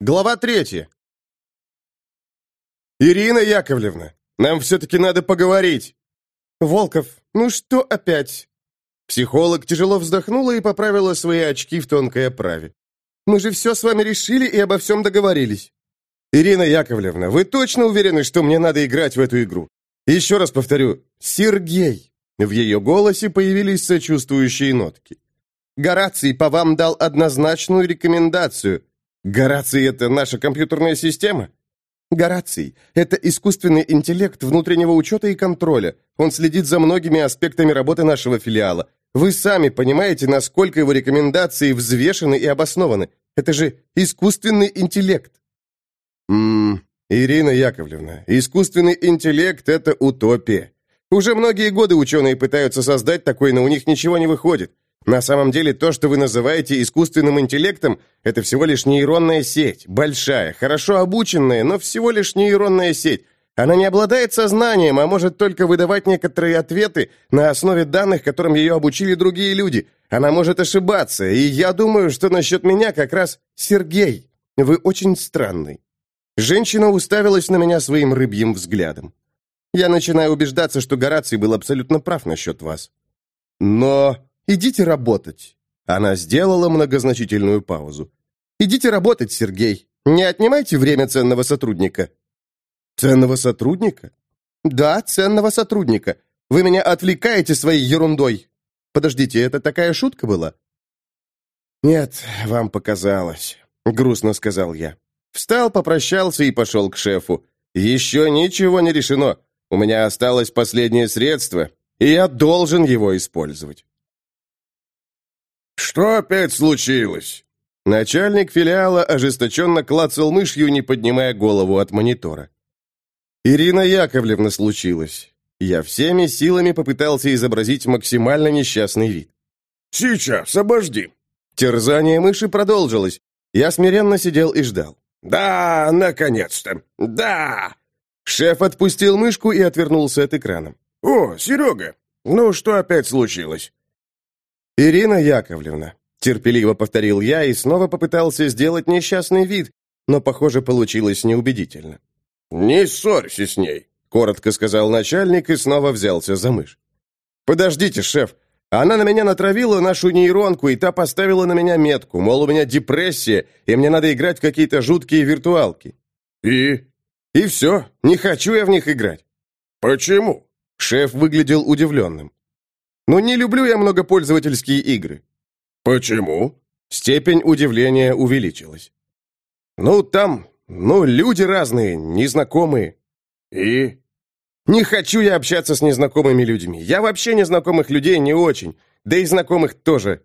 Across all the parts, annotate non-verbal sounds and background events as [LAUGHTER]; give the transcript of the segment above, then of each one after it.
Глава третья. «Ирина Яковлевна, нам все-таки надо поговорить!» «Волков, ну что опять?» Психолог тяжело вздохнула и поправила свои очки в тонкой оправе. «Мы же все с вами решили и обо всем договорились». «Ирина Яковлевна, вы точно уверены, что мне надо играть в эту игру? Еще раз повторю, Сергей!» В ее голосе появились сочувствующие нотки. «Гораций по вам дал однозначную рекомендацию. Гораций — это наша компьютерная система?» Гораций – это искусственный интеллект внутреннего учета и контроля. Он следит за многими аспектами работы нашего филиала. Вы сами понимаете, насколько его рекомендации взвешены и обоснованы. Это же искусственный интеллект. Ммм, Ирина Яковлевна, искусственный интеллект – это утопия. Уже многие годы ученые пытаются создать такой, но у них ничего не выходит. На самом деле, то, что вы называете искусственным интеллектом, это всего лишь нейронная сеть, большая, хорошо обученная, но всего лишь нейронная сеть. Она не обладает сознанием, а может только выдавать некоторые ответы на основе данных, которым ее обучили другие люди. Она может ошибаться, и я думаю, что насчет меня как раз Сергей. Вы очень странный. Женщина уставилась на меня своим рыбьим взглядом. Я начинаю убеждаться, что Гораций был абсолютно прав насчет вас. Но Идите работать». Она сделала многозначительную паузу. «Идите работать, Сергей. Не отнимайте время ценного сотрудника». «Ценного сотрудника?» «Да, ценного сотрудника. Вы меня отвлекаете своей ерундой. Подождите, это такая шутка была?» «Нет, вам показалось», — грустно сказал я. Встал, попрощался и пошел к шефу. «Еще ничего не решено. У меня осталось последнее средство, и я должен его использовать». «Что опять случилось?» Начальник филиала ожесточенно клацал мышью, не поднимая голову от монитора. «Ирина Яковлевна случилось. Я всеми силами попытался изобразить максимально несчастный вид. «Сейчас, обожди». Терзание мыши продолжилось. Я смиренно сидел и ждал. «Да, наконец-то! Да!» Шеф отпустил мышку и отвернулся от экрана. «О, Серега, ну что опять случилось?» «Ирина Яковлевна», — терпеливо повторил я и снова попытался сделать несчастный вид, но, похоже, получилось неубедительно. «Не ссорься с ней», — коротко сказал начальник и снова взялся за мышь. «Подождите, шеф, она на меня натравила нашу нейронку, и та поставила на меня метку, мол, у меня депрессия, и мне надо играть в какие-то жуткие виртуалки». «И?» «И все, не хочу я в них играть». «Почему?» Шеф выглядел удивленным. Но не люблю я многопользовательские игры». «Почему?» Степень удивления увеличилась. «Ну, там, ну, люди разные, незнакомые». «И?» «Не хочу я общаться с незнакомыми людьми. Я вообще незнакомых людей не очень, да и знакомых тоже».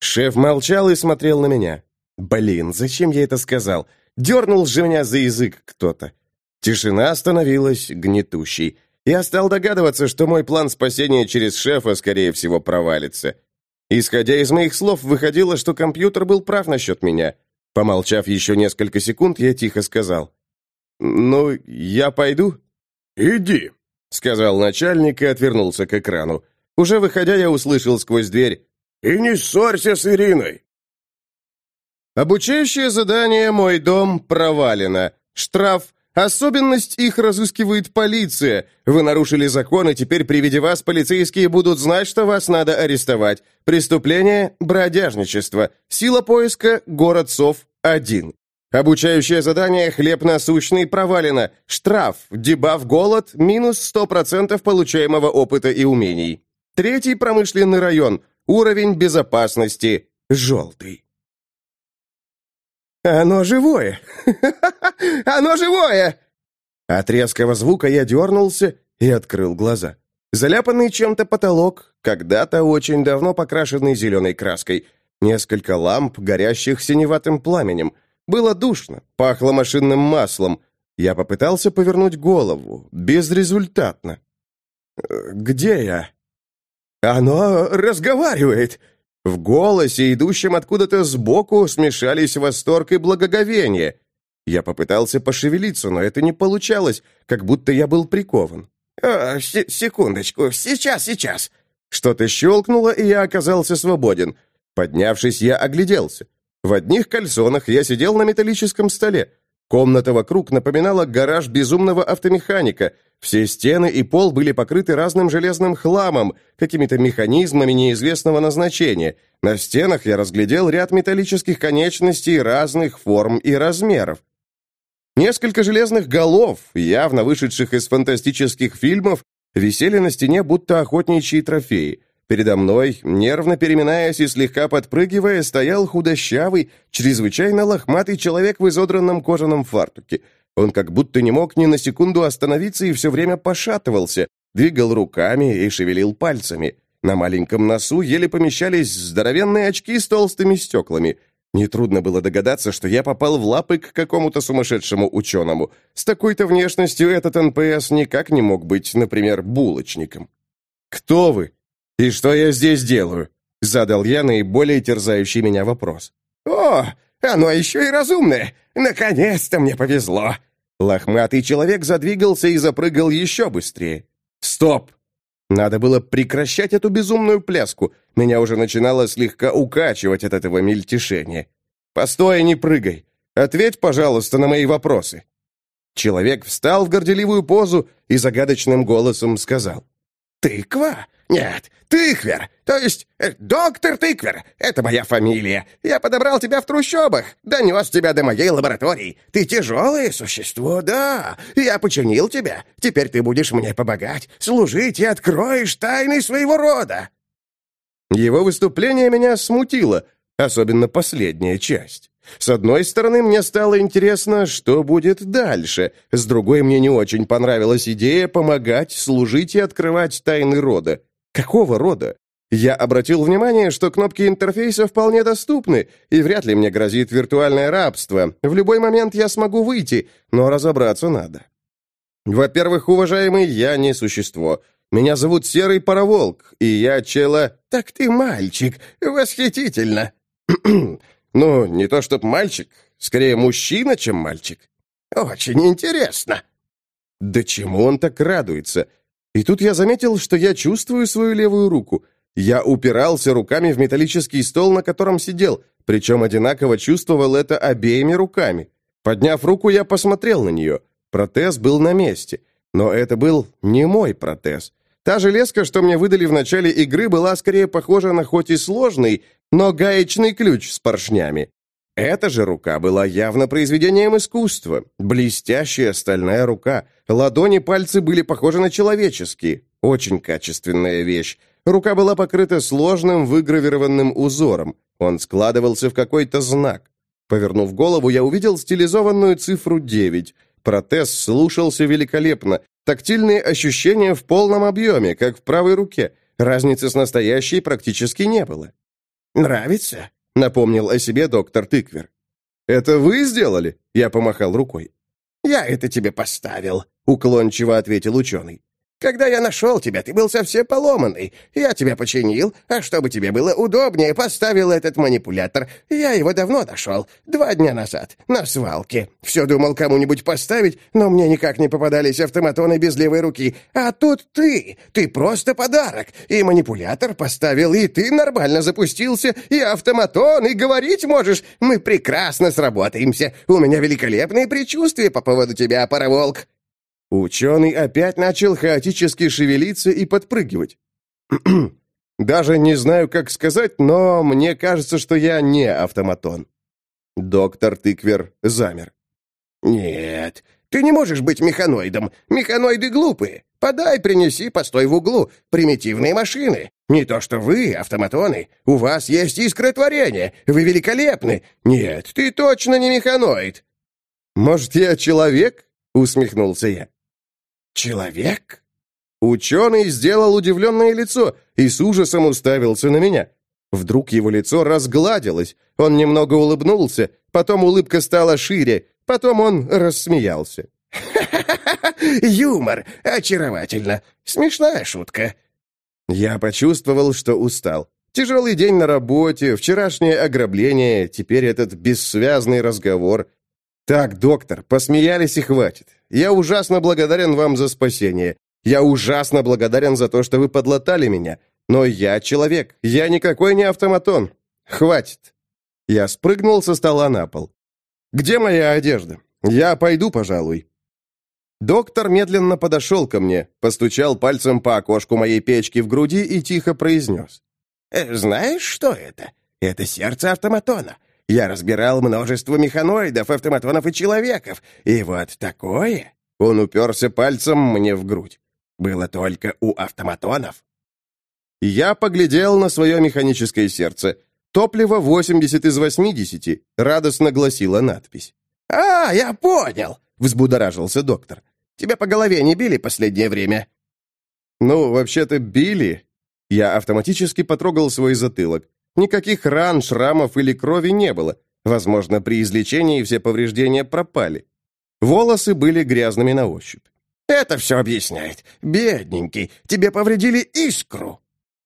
Шеф молчал и смотрел на меня. «Блин, зачем я это сказал? Дернул же меня за язык кто-то». Тишина становилась гнетущей. Я стал догадываться, что мой план спасения через шефа, скорее всего, провалится. Исходя из моих слов, выходило, что компьютер был прав насчет меня. Помолчав еще несколько секунд, я тихо сказал. «Ну, я пойду?» «Иди», — сказал начальник и отвернулся к экрану. Уже выходя, я услышал сквозь дверь. «И не ссорься с Ириной!» Обучающее задание «Мой дом» провалено. Штраф Особенность их разыскивает полиция. Вы нарушили закон, и теперь при виде вас полицейские будут знать, что вас надо арестовать. Преступление – бродяжничество. Сила поиска – город Сов 1. Обучающее задание «Хлеб насущный» провалено. Штраф, дебаф «Голод» – минус 100% получаемого опыта и умений. Третий промышленный район. Уровень безопасности – желтый. «Оно живое! [LAUGHS] Оно живое!» От резкого звука я дернулся и открыл глаза. Заляпанный чем-то потолок, когда-то очень давно покрашенный зеленой краской. Несколько ламп, горящих синеватым пламенем. Было душно, пахло машинным маслом. Я попытался повернуть голову. Безрезультатно. «Э, «Где я?» «Оно разговаривает!» В голосе, идущем откуда-то сбоку, смешались восторг и благоговение. Я попытался пошевелиться, но это не получалось, как будто я был прикован. «О, секундочку, сейчас, сейчас!» Что-то щелкнуло, и я оказался свободен. Поднявшись, я огляделся. В одних кальсонах я сидел на металлическом столе. Комната вокруг напоминала гараж безумного автомеханика. Все стены и пол были покрыты разным железным хламом, какими-то механизмами неизвестного назначения. На стенах я разглядел ряд металлических конечностей разных форм и размеров. Несколько железных голов, явно вышедших из фантастических фильмов, висели на стене, будто охотничьи трофеи. Передо мной, нервно переминаясь и слегка подпрыгивая, стоял худощавый, чрезвычайно лохматый человек в изодранном кожаном фартуке. Он как будто не мог ни на секунду остановиться и все время пошатывался, двигал руками и шевелил пальцами. На маленьком носу еле помещались здоровенные очки с толстыми стеклами. Нетрудно было догадаться, что я попал в лапы к какому-то сумасшедшему ученому. С такой-то внешностью этот НПС никак не мог быть, например, булочником. «Кто вы?» «И что я здесь делаю?» — задал я наиболее терзающий меня вопрос. «О, оно еще и разумное! Наконец-то мне повезло!» Лохматый человек задвигался и запрыгал еще быстрее. «Стоп!» Надо было прекращать эту безумную пляску. Меня уже начинало слегка укачивать от этого мельтешения. «Постой, не прыгай! Ответь, пожалуйста, на мои вопросы!» Человек встал в горделивую позу и загадочным голосом сказал. «Тыква? Нет, Тыквер, то есть э, доктор Тыквер. Это моя фамилия. Я подобрал тебя в трущобах, донес тебя до моей лаборатории. Ты тяжелое существо, да. Я починил тебя. Теперь ты будешь мне помогать, служить и откроешь тайны своего рода». Его выступление меня смутило, особенно последняя часть. С одной стороны, мне стало интересно, что будет дальше. С другой, мне не очень понравилась идея помогать, служить и открывать тайны рода. Какого рода? Я обратил внимание, что кнопки интерфейса вполне доступны, и вряд ли мне грозит виртуальное рабство. В любой момент я смогу выйти, но разобраться надо. Во-первых, уважаемый, я не существо. Меня зовут Серый Пароволк, и я чела... Так ты мальчик. Восхитительно. [CLEARS THROAT] Ну, не то чтоб мальчик, скорее мужчина, чем мальчик. Очень интересно. Да чему он так радуется? И тут я заметил, что я чувствую свою левую руку. Я упирался руками в металлический стол, на котором сидел, причем одинаково чувствовал это обеими руками. Подняв руку, я посмотрел на нее. Протез был на месте. Но это был не мой протез. Та железка, что мне выдали в начале игры, была скорее похожа на хоть и сложный, но гаечный ключ с поршнями. Эта же рука была явно произведением искусства. Блестящая стальная рука. Ладони пальцы были похожи на человеческие. Очень качественная вещь. Рука была покрыта сложным выгравированным узором. Он складывался в какой-то знак. Повернув голову, я увидел стилизованную цифру 9. Протез слушался великолепно. Тактильные ощущения в полном объеме, как в правой руке. Разницы с настоящей практически не было. «Нравится?» — напомнил о себе доктор Тыквер. «Это вы сделали?» — я помахал рукой. «Я это тебе поставил», — уклончиво ответил ученый. Когда я нашел тебя, ты был совсем поломанный. Я тебя починил, а чтобы тебе было удобнее, поставил этот манипулятор. Я его давно нашел, два дня назад, на свалке. Все думал кому-нибудь поставить, но мне никак не попадались автоматоны без левой руки. А тут ты, ты просто подарок. И манипулятор поставил, и ты нормально запустился, и автоматон, и говорить можешь. Мы прекрасно сработаемся. У меня великолепные предчувствия по поводу тебя, пароволк. Ученый опять начал хаотически шевелиться и подпрыгивать. [CLEARS THROAT] Даже не знаю, как сказать, но мне кажется, что я не автоматон. Доктор Тыквер замер. «Нет, ты не можешь быть механоидом. Механоиды глупые. Подай, принеси, постой в углу. Примитивные машины. Не то что вы, автоматоны. У вас есть искра творения. Вы великолепны. Нет, ты точно не механоид». «Может, я человек?» — усмехнулся я. «Человек?» Ученый сделал удивленное лицо и с ужасом уставился на меня. Вдруг его лицо разгладилось, он немного улыбнулся, потом улыбка стала шире, потом он рассмеялся. «Ха-ха-ха! [LAUGHS] Юмор! Очаровательно! Смешная шутка!» Я почувствовал, что устал. Тяжелый день на работе, вчерашнее ограбление, теперь этот бессвязный разговор. «Так, доктор, посмеялись и хватит. Я ужасно благодарен вам за спасение. Я ужасно благодарен за то, что вы подлатали меня. Но я человек, я никакой не автоматон. Хватит». Я спрыгнул со стола на пол. «Где моя одежда? Я пойду, пожалуй». Доктор медленно подошел ко мне, постучал пальцем по окошку моей печки в груди и тихо произнес. «Э, «Знаешь, что это? Это сердце автоматона. Я разбирал множество механоидов, автоматонов и человеков, и вот такое...» Он уперся пальцем мне в грудь. «Было только у автоматонов». Я поглядел на свое механическое сердце. «Топливо 80 из 80», — радостно гласила надпись. «А, я понял!» — взбудоражился доктор. «Тебя по голове не били последнее время?» «Ну, вообще-то били». Я автоматически потрогал свой затылок. Никаких ран, шрамов или крови не было. Возможно, при излечении все повреждения пропали. Волосы были грязными на ощупь. «Это все объясняет. Бедненький, тебе повредили искру!»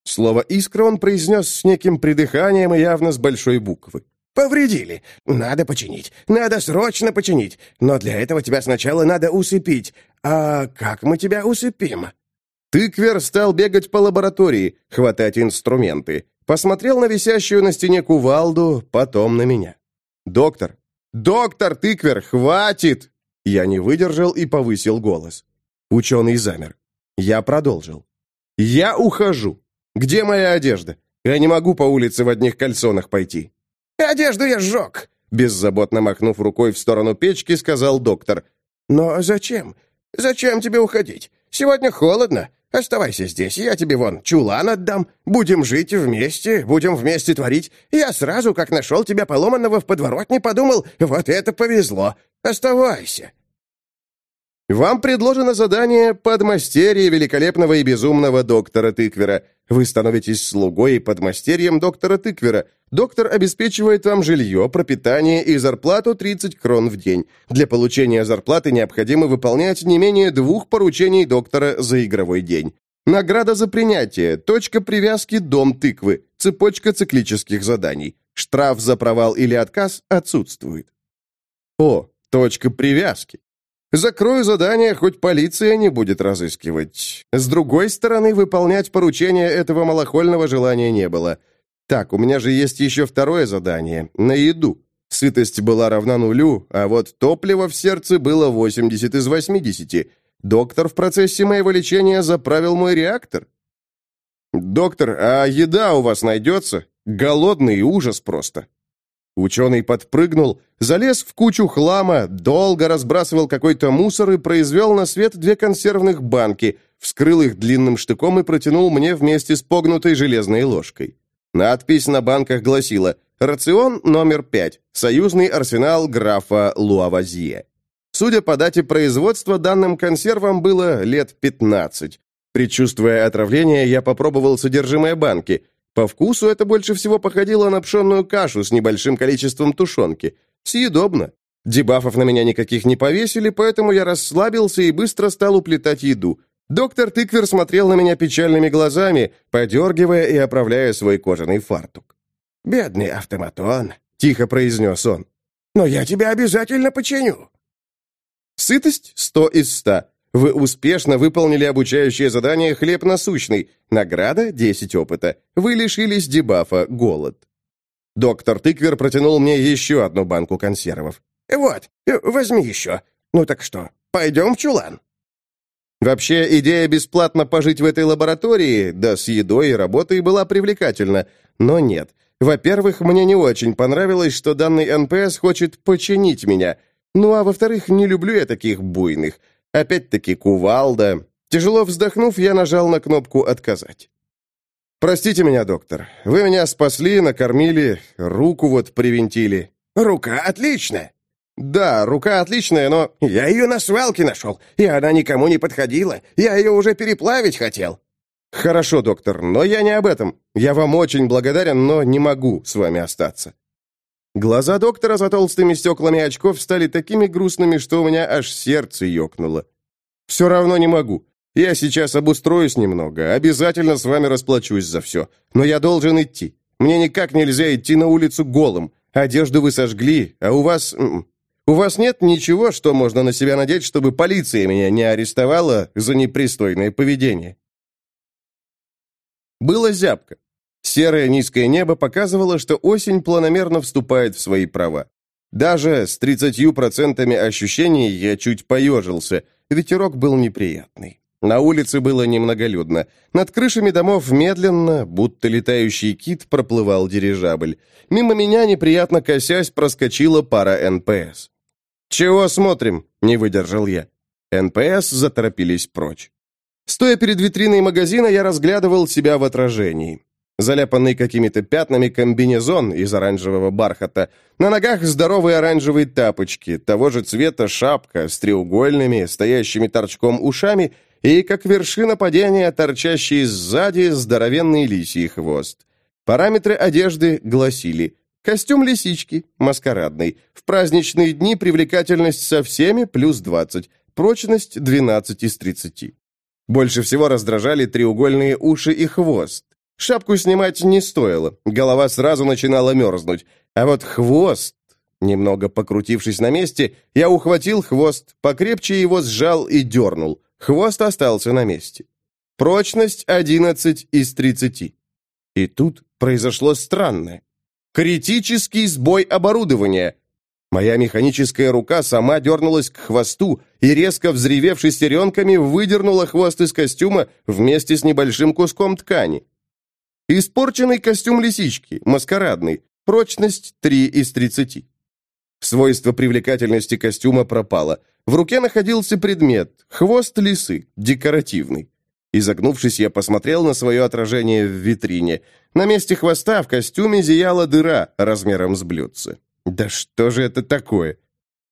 Слово «искра» он произнес с неким придыханием и явно с большой буквы. «Повредили. Надо починить. Надо срочно починить. Но для этого тебя сначала надо усыпить. А как мы тебя усыпим?» Тыквер стал бегать по лаборатории, хватать инструменты. Посмотрел на висящую на стене кувалду, потом на меня. «Доктор! Доктор Тыквер, хватит!» Я не выдержал и повысил голос. Ученый замер. Я продолжил. «Я ухожу. Где моя одежда? Я не могу по улице в одних кальсонах пойти». «Одежду я сжег!» Беззаботно махнув рукой в сторону печки, сказал доктор. «Но зачем? Зачем тебе уходить? Сегодня холодно. Оставайся здесь, я тебе вон чулан отдам. Будем жить вместе, будем вместе творить. Я сразу, как нашел тебя поломанного в подворотне, подумал, вот это повезло. Оставайся». «Вам предложено задание подмастерье великолепного и безумного доктора Тыквера. Вы становитесь слугой и подмастерьем доктора Тыквера. Доктор обеспечивает вам жилье, пропитание и зарплату 30 крон в день. Для получения зарплаты необходимо выполнять не менее двух поручений доктора за игровой день. Награда за принятие, точка привязки «Дом тыквы», цепочка циклических заданий. Штраф за провал или отказ отсутствует. О, точка привязки. Закрою задание, хоть полиция не будет разыскивать. С другой стороны, выполнять поручение этого малохольного желания не было. Так, у меня же есть еще второе задание — на еду. Сытость была равна нулю, а вот топливо в сердце было 80 из 80. Доктор в процессе моего лечения заправил мой реактор. «Доктор, а еда у вас найдется? Голодный ужас просто». Ученый подпрыгнул, залез в кучу хлама, долго разбрасывал какой-то мусор и произвел на свет две консервных банки, вскрыл их длинным штыком и протянул мне вместе с погнутой железной ложкой. Надпись на банках гласила «Рацион номер пять. Союзный арсенал графа Луавазье». Судя по дате производства, данным консервам было лет 15. Предчувствуя отравление, я попробовал содержимое банки. По вкусу это больше всего походило на пшенную кашу с небольшим количеством тушенки. Съедобно. Дебафов на меня никаких не повесили, поэтому я расслабился и быстро стал уплетать еду. Доктор Тыквер смотрел на меня печальными глазами, подергивая и оправляя свой кожаный фартук. «Бедный автоматон», — тихо произнес он. «Но я тебя обязательно починю». Сытость — сто из ста. Вы успешно выполнили обучающее задание «Хлеб насущный». Награда — 10 опыта. Вы лишились дебафа «Голод». Доктор Тыквер протянул мне еще одну банку консервов. «Вот, возьми еще. Ну так что, пойдем в чулан?» Вообще, идея бесплатно пожить в этой лаборатории, да с едой и работой, была привлекательна. Но нет. Во-первых, мне не очень понравилось, что данный НПС хочет починить меня. Ну а во-вторых, не люблю я таких буйных. Опять-таки кувалда. Тяжело вздохнув, я нажал на кнопку «Отказать». «Простите меня, доктор. Вы меня спасли, накормили, руку вот привинтили». «Рука отличная!» «Да, рука отличная, но...» «Я ее на свалке нашел, и она никому не подходила. Я ее уже переплавить хотел». «Хорошо, доктор, но я не об этом. Я вам очень благодарен, но не могу с вами остаться». Глаза доктора за толстыми стеклами очков стали такими грустными, что у меня аж сердце ёкнуло. «Все равно не могу. Я сейчас обустроюсь немного, обязательно с вами расплачусь за все. Но я должен идти. Мне никак нельзя идти на улицу голым. Одежду вы сожгли, а у вас... У вас нет ничего, что можно на себя надеть, чтобы полиция меня не арестовала за непристойное поведение?» Было зябко. Серое низкое небо показывало, что осень планомерно вступает в свои права. Даже с 30% ощущений я чуть поежился, ветерок был неприятный. На улице было немноголюдно. Над крышами домов медленно, будто летающий кит, проплывал дирижабль. Мимо меня, неприятно косясь, проскочила пара НПС. «Чего смотрим?» — не выдержал я. НПС заторопились прочь. Стоя перед витриной магазина, я разглядывал себя в отражении. Заляпанный какими-то пятнами комбинезон из оранжевого бархата, на ногах здоровые оранжевые тапочки, того же цвета шапка с треугольными, стоящими торчком ушами и, как вершина падения, торчащий сзади здоровенный лисий хвост. Параметры одежды гласили Костюм лисички, маскарадный. В праздничные дни привлекательность со всеми плюс 20, прочность 12 из 30. Больше всего раздражали треугольные уши и хвост. Шапку снимать не стоило, голова сразу начинала мерзнуть. А вот хвост... Немного покрутившись на месте, я ухватил хвост, покрепче его сжал и дернул. Хвост остался на месте. Прочность 11 из 30. И тут произошло странное. Критический сбой оборудования. Моя механическая рука сама дернулась к хвосту и, резко взревев шестеренками, выдернула хвост из костюма вместе с небольшим куском ткани. Испорченный костюм лисички, маскарадный, прочность 3 из 30. Свойство привлекательности костюма пропало. В руке находился предмет, хвост лисы, декоративный. Изогнувшись, я посмотрел на свое отражение в витрине. На месте хвоста в костюме зияла дыра размером с блюдце. Да что же это такое?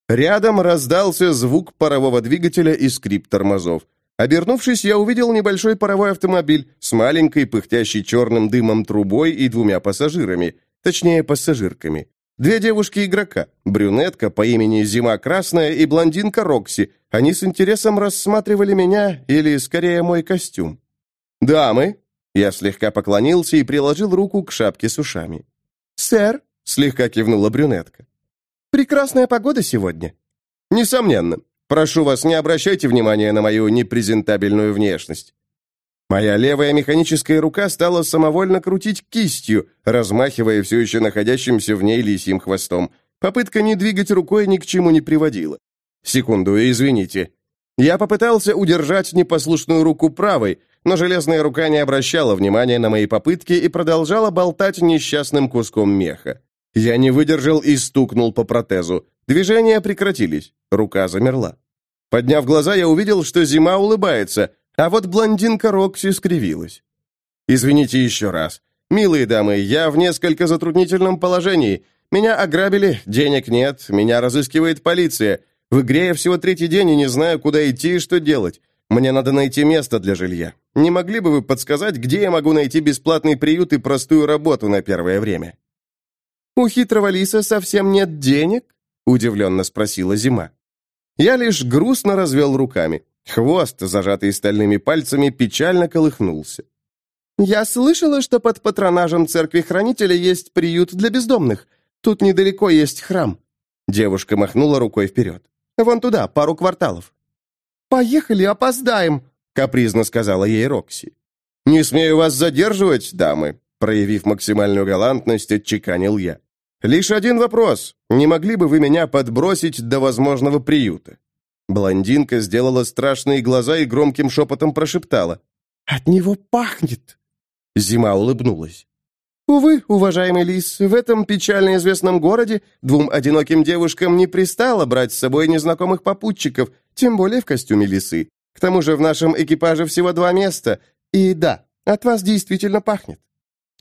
Рядом раздался звук парового двигателя и скрип тормозов. Обернувшись, я увидел небольшой паровой автомобиль с маленькой, пыхтящей черным дымом трубой и двумя пассажирами, точнее, пассажирками. Две девушки-игрока, брюнетка по имени Зима Красная и блондинка Рокси. Они с интересом рассматривали меня, или, скорее, мой костюм. «Дамы!» Я слегка поклонился и приложил руку к шапке с ушами. «Сэр!» — слегка кивнула брюнетка. «Прекрасная погода сегодня». «Несомненно. Прошу вас, не обращайте внимания на мою непрезентабельную внешность. Моя левая механическая рука стала самовольно крутить кистью, размахивая все еще находящимся в ней лисьим хвостом. Попытка не двигать рукой ни к чему не приводила. Секунду, извините. Я попытался удержать непослушную руку правой, но железная рука не обращала внимания на мои попытки и продолжала болтать несчастным куском меха. Я не выдержал и стукнул по протезу. Движения прекратились. Рука замерла. Подняв глаза, я увидел, что зима улыбается, а вот блондинка Рокси скривилась. «Извините еще раз. Милые дамы, я в несколько затруднительном положении. Меня ограбили, денег нет, меня разыскивает полиция. В игре я всего третий день и не знаю, куда идти и что делать. Мне надо найти место для жилья. Не могли бы вы подсказать, где я могу найти бесплатный приют и простую работу на первое время?» «У хитрого лиса совсем нет денег?» — удивленно спросила Зима. Я лишь грустно развел руками. Хвост, зажатый стальными пальцами, печально колыхнулся. «Я слышала, что под патронажем церкви хранителя есть приют для бездомных. Тут недалеко есть храм». Девушка махнула рукой вперед. «Вон туда, пару кварталов». «Поехали, опоздаем», — капризно сказала ей Рокси. «Не смею вас задерживать, дамы», — проявив максимальную галантность, отчеканил я. «Лишь один вопрос. Не могли бы вы меня подбросить до возможного приюта?» Блондинка сделала страшные глаза и громким шепотом прошептала. «От него пахнет!» Зима улыбнулась. «Увы, уважаемый лис, в этом печально известном городе двум одиноким девушкам не пристало брать с собой незнакомых попутчиков, тем более в костюме лисы. К тому же в нашем экипаже всего два места. И да, от вас действительно пахнет».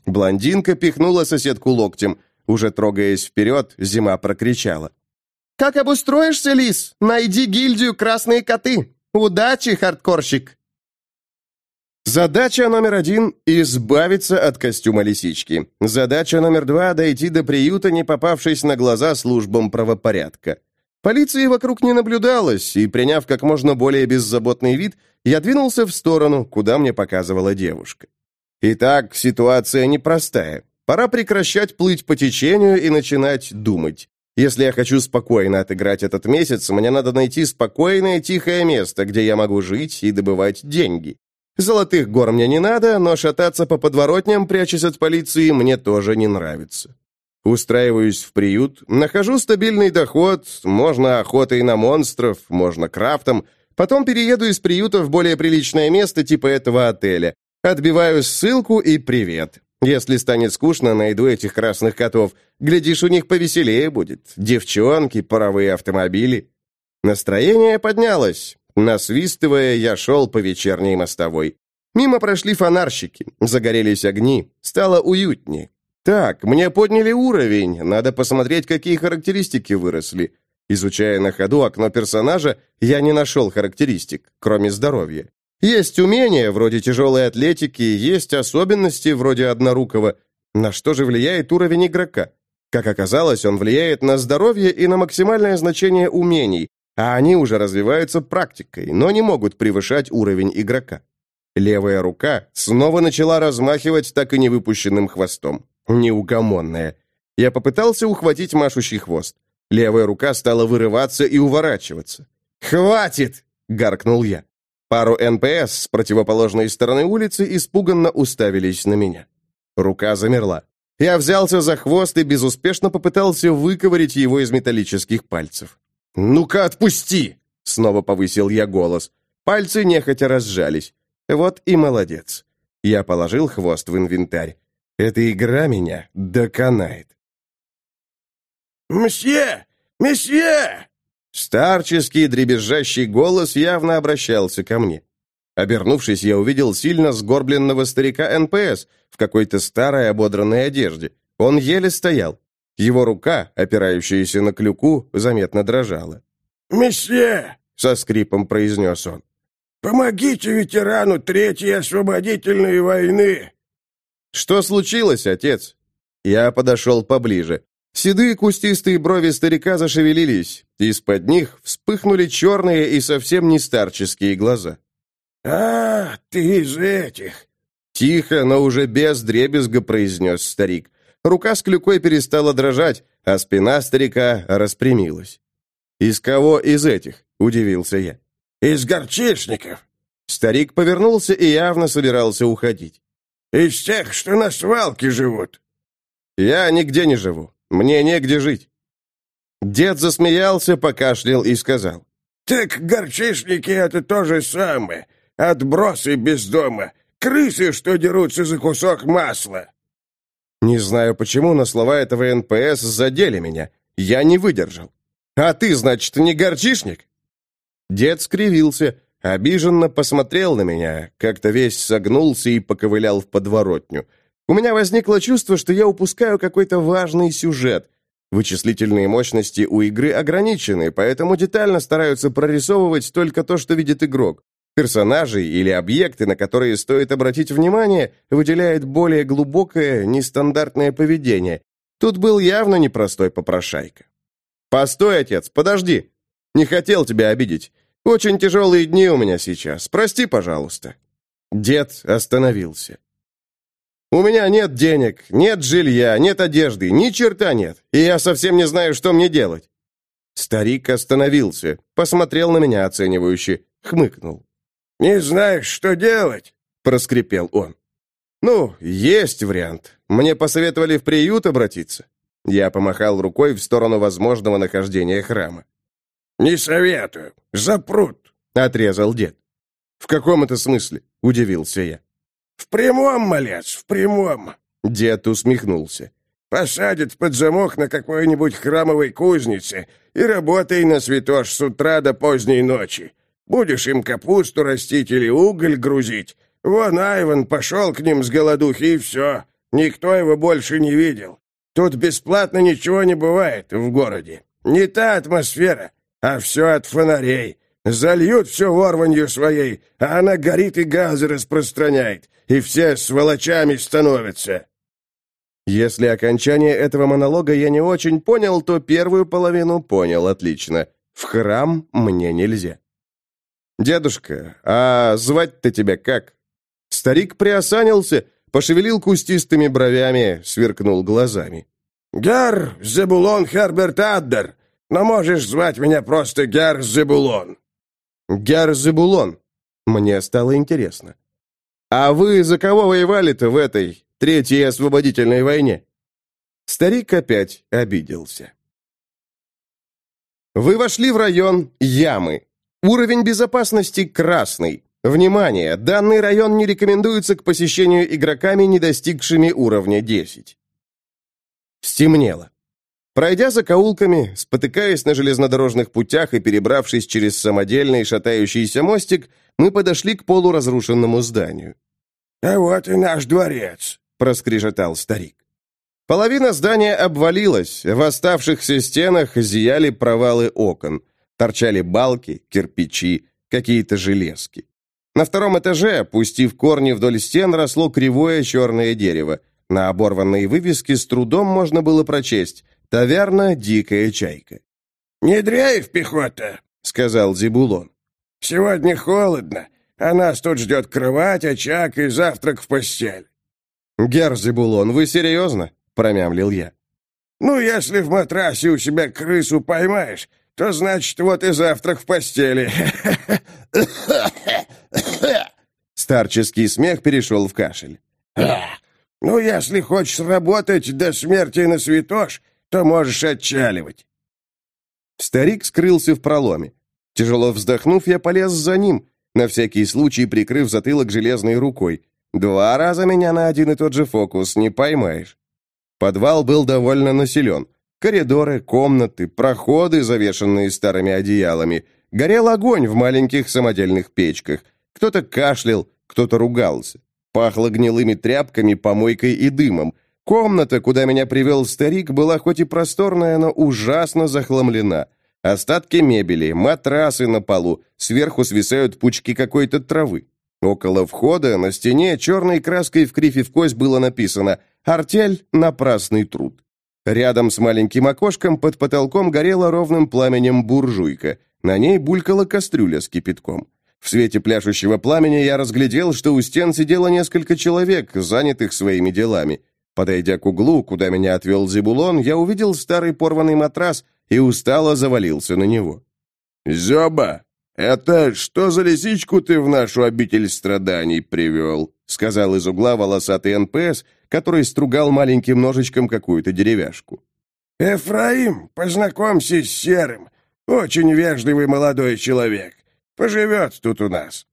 Блондинка пихнула соседку локтем. Уже трогаясь вперед, Зима прокричала. «Как обустроишься, лис? Найди гильдию «Красные коты». Удачи, хардкорщик!» Задача номер один – избавиться от костюма лисички. Задача номер два – дойти до приюта, не попавшись на глаза службам правопорядка. Полиции вокруг не наблюдалось, и, приняв как можно более беззаботный вид, я двинулся в сторону, куда мне показывала девушка. Итак, ситуация непростая. Пора прекращать плыть по течению и начинать думать. Если я хочу спокойно отыграть этот месяц, мне надо найти спокойное, тихое место, где я могу жить и добывать деньги. Золотых гор мне не надо, но шататься по подворотням, прячась от полиции, мне тоже не нравится. Устраиваюсь в приют, нахожу стабильный доход, можно охотой на монстров, можно крафтом, потом перееду из приюта в более приличное место типа этого отеля. Отбиваю ссылку и привет. Если станет скучно, найду этих красных котов. Глядишь, у них повеселее будет. Девчонки, паровые автомобили. Настроение поднялось. Насвистывая, я шел по вечерней мостовой. Мимо прошли фонарщики, загорелись огни, стало уютнее. Так, мне подняли уровень, надо посмотреть, какие характеристики выросли. Изучая на ходу окно персонажа, я не нашел характеристик, кроме здоровья. Есть умения, вроде тяжелой атлетики, есть особенности, вроде однорукого. На что же влияет уровень игрока? Как оказалось, он влияет на здоровье и на максимальное значение умений, а они уже развиваются практикой, но не могут превышать уровень игрока. Левая рука снова начала размахивать так и не выпущенным хвостом. Неугомонная. Я попытался ухватить машущий хвост. Левая рука стала вырываться и уворачиваться. «Хватит!» — гаркнул я. Пару НПС с противоположной стороны улицы испуганно уставились на меня. Рука замерла. Я взялся за хвост и безуспешно попытался выковырить его из металлических пальцев. «Ну-ка, отпусти!» — снова повысил я голос. Пальцы нехотя разжались. Вот и молодец. Я положил хвост в инвентарь. Эта игра меня доконает. «Мсье! Месье!» Старческий дребезжащий голос явно обращался ко мне. Обернувшись, я увидел сильно сгорбленного старика НПС в какой-то старой ободранной одежде. Он еле стоял. Его рука, опирающаяся на клюку, заметно дрожала. «Месье!» — со скрипом произнес он. «Помогите ветерану Третьей освободительной войны!» «Что случилось, отец?» Я подошел поближе. Седые кустистые брови старика зашевелились. Из-под них вспыхнули черные и совсем не старческие глаза. «А, ты из этих!» Тихо, но уже без дребезга произнес старик. Рука с клюкой перестала дрожать, а спина старика распрямилась. «Из кого из этих?» — удивился я. «Из горчичников». Старик повернулся и явно собирался уходить. «Из тех, что на свалке живут». «Я нигде не живу. Мне негде жить». Дед засмеялся, покашлял и сказал. «Так горчишники — это то же самое. Отбросы без дома. Крысы, что дерутся за кусок масла. Не знаю почему, но слова этого НПС задели меня. Я не выдержал. «А ты, значит, не горчишник?» Дед скривился, обиженно посмотрел на меня, как-то весь согнулся и поковылял в подворотню. У меня возникло чувство, что я упускаю какой-то важный сюжет. Вычислительные мощности у игры ограничены, поэтому детально стараются прорисовывать только то, что видит игрок. Персонажей или объекты, на которые стоит обратить внимание, выделяет более глубокое, нестандартное поведение. Тут был явно непростой попрошайка. «Постой, отец, подожди. Не хотел тебя обидеть. Очень тяжелые дни у меня сейчас. Прости, пожалуйста». Дед остановился. «У меня нет денег, нет жилья, нет одежды, ни черта нет, и я совсем не знаю, что мне делать». Старик остановился, посмотрел на меня оценивающе, хмыкнул. «Не знаешь, что делать?» — проскрипел он. «Ну, есть вариант. Мне посоветовали в приют обратиться». Я помахал рукой в сторону возможного нахождения храма. «Не советую. Запрут», — отрезал дед. «В каком это смысле?» — удивился я. «В прямом, малец, в прямом». Дед усмехнулся. «Посадят под замок на какой-нибудь храмовой кузнице и работай на святош с утра до поздней ночи. Будешь им капусту растить или уголь грузить. Вон Айван пошел к ним с голодухи, и все. Никто его больше не видел. Тут бесплатно ничего не бывает в городе. Не та атмосфера, а все от фонарей. Зальют все ворванью своей, а она горит и газы распространяет, и все сволочами становятся». Если окончание этого монолога я не очень понял, то первую половину понял отлично. В храм мне нельзя. «Дедушка, а звать-то тебя как?» Старик приосанился, пошевелил кустистыми бровями, сверкнул глазами. «Гер Зебулон Херберт Аддер, но можешь звать меня просто Гер Зебулон». «Гер Зебулон». Мне стало интересно. А вы за кого воевали-то в этой третьей освободительной войне?» Старик опять обиделся. Вы вошли в район Ямы. Уровень безопасности красный. Внимание! Данный район не рекомендуется к посещению игроками, не достигшими уровня 10. Стемнело. Пройдя за каулками, спотыкаясь на железнодорожных путях и перебравшись через самодельный шатающийся мостик, мы подошли к полуразрушенному зданию. «А вот и наш дворец», — проскрежетал старик. Половина здания обвалилась, в оставшихся стенах зияли провалы окон, торчали балки, кирпичи, какие-то железки. На втором этаже, пустив корни вдоль стен, росло кривое черное дерево. На оборванной вывеске с трудом можно было прочесть «Таверна Дикая Чайка». «Не дрейф, пехота», — сказал Зибулон. «Сегодня холодно, а нас тут ждет кровать, очаг и завтрак в постель». «Гер Зибулон, вы серьезно?» — промямлил я. «Ну, если в матрасе у себя крысу поймаешь, то значит, вот и завтрак в постели». [LAUGHS] Старческий смех перешел в кашель. «Ну, если хочешь работать до смерти на святош, то можешь отчаливать». Старик скрылся в проломе. Тяжело вздохнув, я полез за ним, на всякий случай прикрыв затылок железной рукой. Два раза меня на один и тот же фокус не поймаешь. Подвал был довольно населен. Коридоры, комнаты, проходы, завешенные старыми одеялами. Горел огонь в маленьких самодельных печках. Кто-то кашлял, кто-то ругался. Пахло гнилыми тряпками, помойкой и дымом. Комната, куда меня привел старик, была хоть и просторная, но ужасно захламлена. Остатки мебели, матрасы на полу, сверху свисают пучки какой-то травы. Около входа на стене черной краской в кривь и в кость было написано «Артель – напрасный труд». Рядом с маленьким окошком под потолком горела ровным пламенем буржуйка. На ней булькала кастрюля с кипятком. В свете пляшущего пламени я разглядел, что у стен сидело несколько человек, занятых своими делами. Подойдя к углу, куда меня отвел Зибулон, я увидел старый порванный матрас и устало завалился на него. «Зёба, это что за лисичку ты в нашу обитель страданий привел?» сказал из угла волосатый НПС, который стругал маленьким ножичком какую-то деревяшку. «Эфраим, познакомься с Серым. Очень вежливый молодой человек. Поживет тут у нас».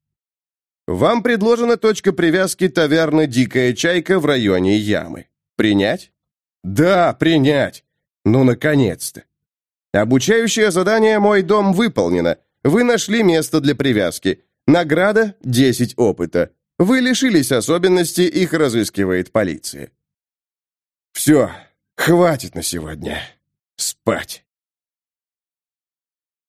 «Вам предложена точка привязки таверны «Дикая чайка» в районе Ямы. Принять? Да, принять. Ну, наконец-то. Обучающее задание «Мой дом» выполнено. Вы нашли место для привязки. Награда – 10 опыта. Вы лишились особенности, их разыскивает полиция. Все, хватит на сегодня. Спать.